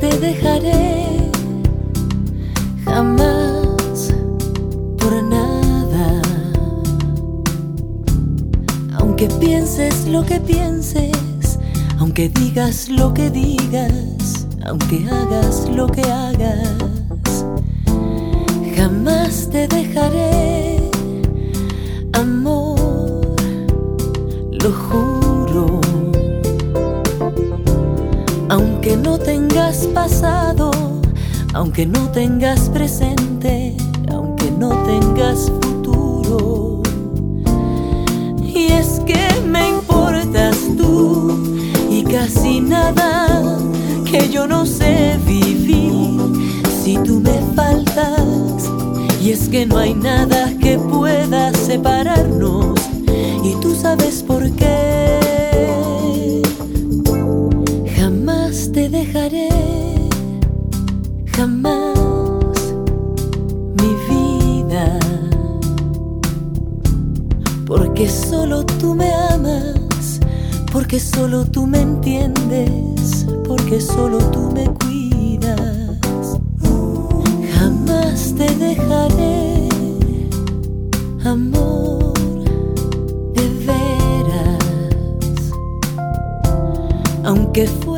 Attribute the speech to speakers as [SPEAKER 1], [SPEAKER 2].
[SPEAKER 1] Te dejaré, jamás por nada. Aunque pienses lo que pienses, aunque digas lo que digas, aunque hagas lo que hagas, jamás te dejaré, amor, lo juro. Aunque no tengas pasado, aunque no tengas presente, aunque no tengas futuro. Y es que me importas tú y casi nada que yo no sé vivir si tú me faltas. Y es que no hay nada que pueda separarnos te dejaré, jamás mi vida. Porque solo tú me amas, porque solo tú me entiendes, porque solo tú me cuidas. Jamás te dejaré, amor, de veras. Aunque fuera